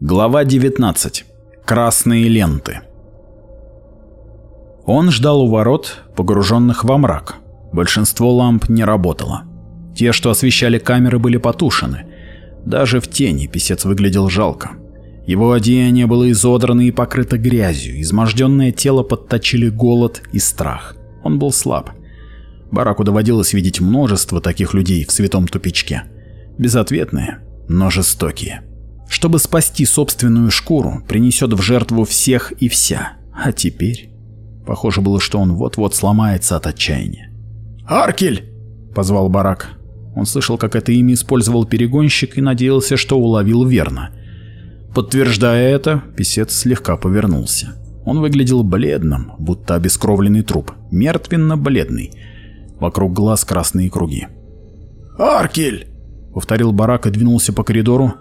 Глава 19. Красные ленты. Он ждал у ворот, погруженных во мрак. Большинство ламп не работало. Те, что освещали камеры, были потушены. Даже в тени писец выглядел жалко. Его одеяние было изодрано и покрыто грязью, изможденное тело подточили голод и страх. Он был слаб. Бараку доводилось видеть множество таких людей в святом тупичке. Безответные, но жестокие чтобы спасти собственную шкуру, принесет в жертву всех и вся. А теперь... Похоже было, что он вот-вот сломается от отчаяния. «Аркель!» — позвал Барак. Он слышал, как это имя использовал перегонщик и надеялся, что уловил верно. Подтверждая это, писец слегка повернулся. Он выглядел бледным, будто обескровленный труп, мертвенно-бледный. Вокруг глаз красные круги. «Аркель!» — повторил Барак и двинулся по коридору,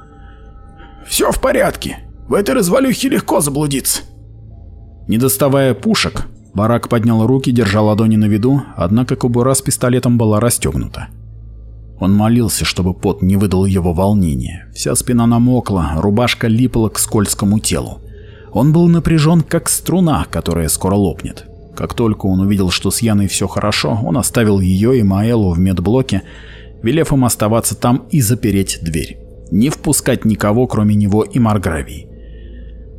все в порядке. В этой развалюхе легко заблудиться. Не доставая пушек, Барак поднял руки, держа ладони на виду, однако кобура с пистолетом была расстегнута. Он молился, чтобы пот не выдал его волнение. Вся спина намокла, рубашка липла к скользкому телу. Он был напряжен, как струна, которая скоро лопнет. Как только он увидел, что с Яной все хорошо, он оставил ее и Маэлу в медблоке, велев им оставаться там и запереть дверь не впускать никого, кроме него и Маргравии.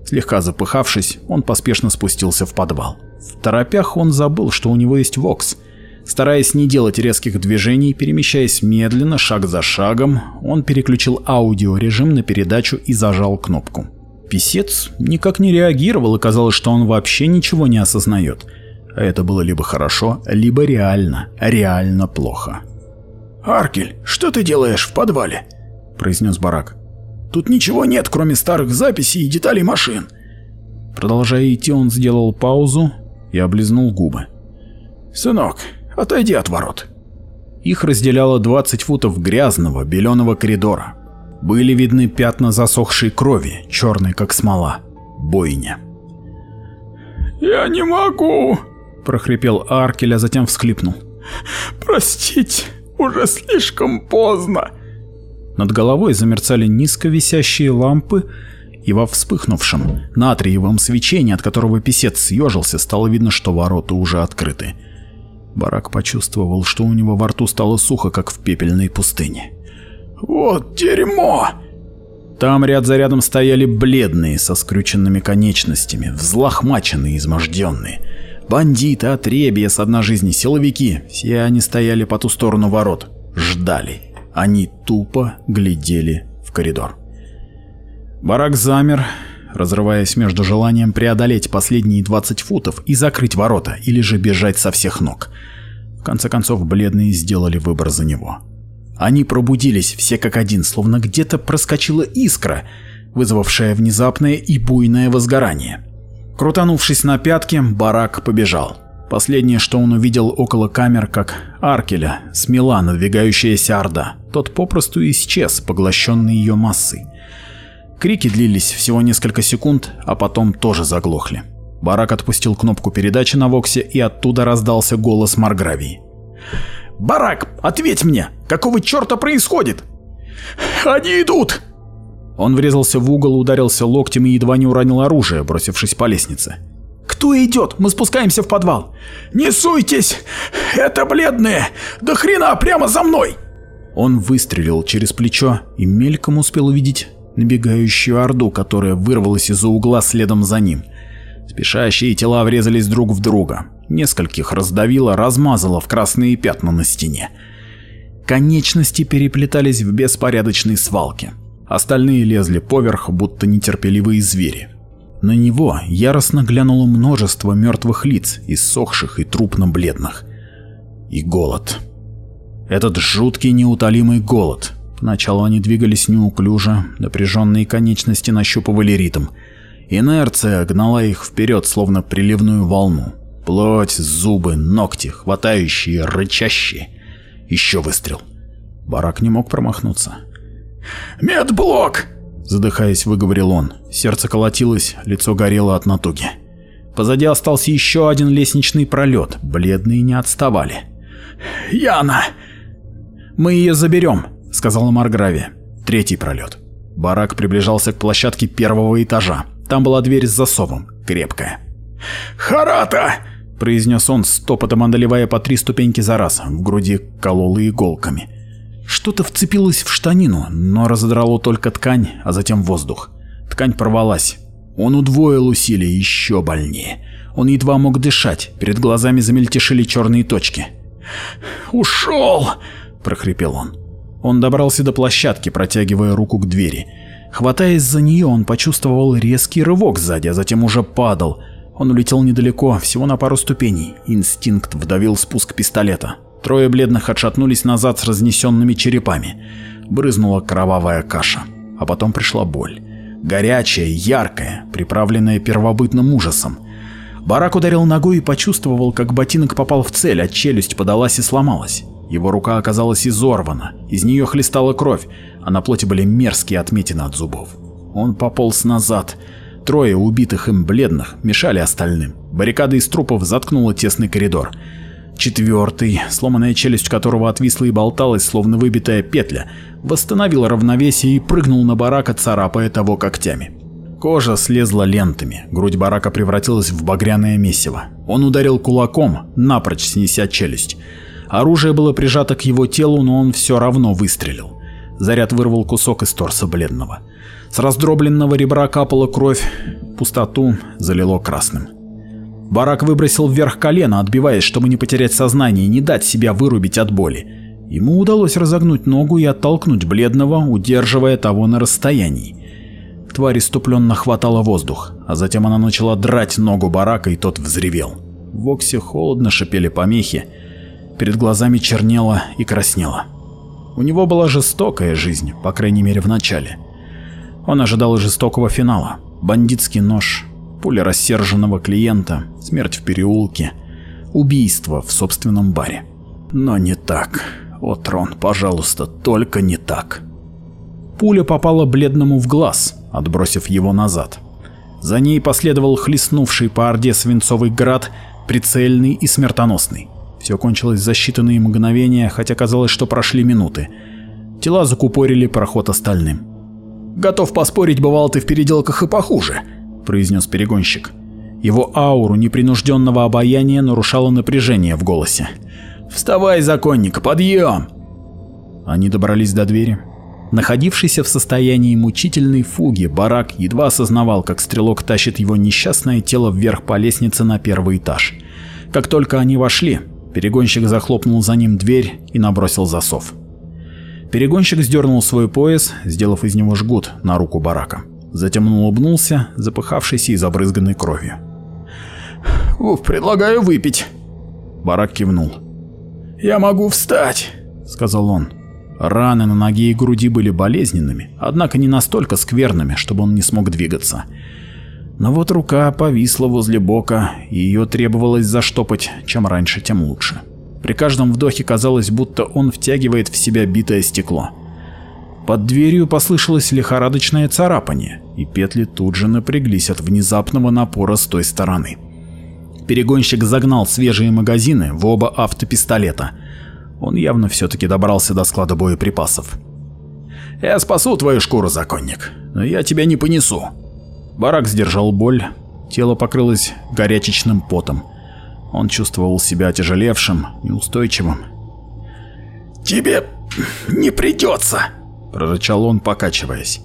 Слегка запыхавшись, он поспешно спустился в подвал. В торопях он забыл, что у него есть Вокс. Стараясь не делать резких движений, перемещаясь медленно, шаг за шагом, он переключил аудиорежим на передачу и зажал кнопку. Песец никак не реагировал, и казалось, что он вообще ничего не осознает. А это было либо хорошо, либо реально, реально плохо. «Аркель, что ты делаешь в подвале?» произнес барак. «Тут ничего нет, кроме старых записей и деталей машин». Продолжая идти, он сделал паузу и облизнул губы. «Сынок, отойди от ворот». Их разделяло 20 футов грязного беленого коридора. Были видны пятна засохшей крови, черной как смола. Бойня. «Я не могу!» – прохрипел Аркель, а затем всклипнул. «Простите, уже слишком поздно. Над головой замерцали низко висящие лампы, и во вспыхнувшем натриевом свечении, от которого писец съежился, стало видно, что ворота уже открыты. Барак почувствовал, что у него во рту стало сухо, как в пепельной пустыне. «Вот дерьмо!» Там ряд за рядом стояли бледные, со скрюченными конечностями, взлохмаченные, изможденные. Бандиты, отребья с одной жизни, силовики — все они стояли по ту сторону ворот, ждали. Они тупо глядели в коридор. Барак замер, разрываясь между желанием преодолеть последние 20 футов и закрыть ворота, или же бежать со всех ног. В конце концов, бледные сделали выбор за него. Они пробудились все как один, словно где-то проскочила искра, вызвавшая внезапное и буйное возгорание. Крутанувшись на пятки, барак побежал. Последнее, что он увидел около камер, как аркеля, смела надвигающаяся орда. Тот попросту исчез, поглощенный ее массой. Крики длились всего несколько секунд, а потом тоже заглохли. Барак отпустил кнопку передачи на Воксе, и оттуда раздался голос Маргравии. «Барак, ответь мне! Какого черта происходит?» «Они идут!» Он врезался в угол, ударился локтем и едва не уронил оружие, бросившись по лестнице. «Кто идет? Мы спускаемся в подвал!» «Не суйтесь! Это бледные! Да хрена прямо за мной!» Он выстрелил через плечо и мельком успел увидеть набегающую орду, которая вырвалась из-за угла следом за ним. Спешащие тела врезались друг в друга. Нескольких раздавило, размазало в красные пятна на стене. Конечности переплетались в беспорядочной свалке. Остальные лезли поверх, будто нетерпеливые звери. На него яростно глянуло множество мертвых лиц, иссохших и трупно-бледных. И голод. Этот жуткий неутолимый голод. Поначалу они двигались неуклюже, напряженные конечности нащупывали ритм. Инерция гнала их вперед, словно приливную волну. Плоть, зубы, ногти, хватающие, рычащие. Еще выстрел. Барак не мог промахнуться. «Медблок!» задыхаясь, выговорил он. Сердце колотилось, лицо горело от натуги. Позади остался еще один лестничный пролет, бледные не отставали. «Яна! Мы ее заберем!» — сказала Марграви. Третий пролет. Барак приближался к площадке первого этажа. Там была дверь с засовом, крепкая. «Харата!» — произнес он, стопотом одолевая по три ступеньки за раз, в груди колола иголками. Что-то вцепилось в штанину, но разодрало только ткань, а затем воздух. Ткань порвалась. Он удвоил усилия еще больнее. Он едва мог дышать, перед глазами замельтешили черные точки. «Ушел!» – прохрипел он. Он добрался до площадки, протягивая руку к двери. Хватаясь за нее, он почувствовал резкий рывок сзади, а затем уже падал. Он улетел недалеко, всего на пару ступеней. Инстинкт вдавил спуск пистолета. Трое бледных отшатнулись назад с разнесенными черепами. Брызнула кровавая каша. А потом пришла боль. Горячая, яркая, приправленная первобытным ужасом. Барак ударил ногой и почувствовал, как ботинок попал в цель, а челюсть подалась и сломалась. Его рука оказалась изорвана, из нее хлестала кровь, а на плоти были мерзкие отметины от зубов. Он пополз назад. Трое убитых им бледных мешали остальным. Баррикада из трупов заткнула тесный коридор. Четвертый, сломанная челюсть которого отвисла и болталась, словно выбитая петля, восстановил равновесие и прыгнул на барака, царапая того когтями. Кожа слезла лентами, грудь барака превратилась в багряное месиво. Он ударил кулаком, напрочь снеся челюсть. Оружие было прижато к его телу, но он все равно выстрелил. Заряд вырвал кусок из торса бледного. С раздробленного ребра капала кровь, пустоту залило красным. Барак выбросил вверх колено, отбиваясь, чтобы не потерять сознание и не дать себя вырубить от боли. Ему удалось разогнуть ногу и оттолкнуть бледного, удерживая того на расстоянии. Тварь иступленно хватала воздух, а затем она начала драть ногу барака, и тот взревел. В Оксе холодно шипели помехи, перед глазами чернело и краснело. У него была жестокая жизнь, по крайней мере в начале. Он ожидал жестокого финала. Бандитский нож, пуля рассерженного клиента, смерть в переулке, убийство в собственном баре. Но не так. О, Трон, пожалуйста, только не так. Пуля попала бледному в глаз, отбросив его назад. За ней последовал хлестнувший по орде свинцовый град, прицельный и смертоносный. Все кончилось за считанные мгновения, хотя казалось, что прошли минуты. Тела закупорили проход остальным. «Готов поспорить, бывало ты в переделках и похуже», произнес перегонщик. Его ауру непринужденного обаяния нарушало напряжение в голосе. «Вставай, законник, подъем!» Они добрались до двери. Находившийся в состоянии мучительной фуги, барак едва осознавал, как стрелок тащит его несчастное тело вверх по лестнице на первый этаж. Как только они вошли, перегонщик захлопнул за ним дверь и набросил засов. Перегонщик сдернул свой пояс, сделав из него жгут на руку барака. Затем он улыбнулся, запыхавшийся и забрызганной кровью. «Предлагаю выпить». Барак кивнул. «Я могу встать», — сказал он. Раны на ноге и груди были болезненными, однако не настолько скверными, чтобы он не смог двигаться. Но вот рука повисла возле бока, и ее требовалось заштопать, чем раньше, тем лучше. При каждом вдохе казалось, будто он втягивает в себя битое стекло. Под дверью послышалось лихорадочное царапание, и петли тут же напряглись от внезапного напора с той стороны. Перегонщик загнал свежие магазины в оба автопистолета. Он явно все-таки добрался до склада боеприпасов. «Я спасу твою шкуру, законник, но я тебя не понесу». Барак сдержал боль, тело покрылось горячечным потом. Он чувствовал себя тяжелевшим, неустойчивым. «Тебе не придется!» — прорычал он, покачиваясь.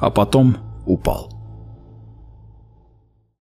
А потом упал.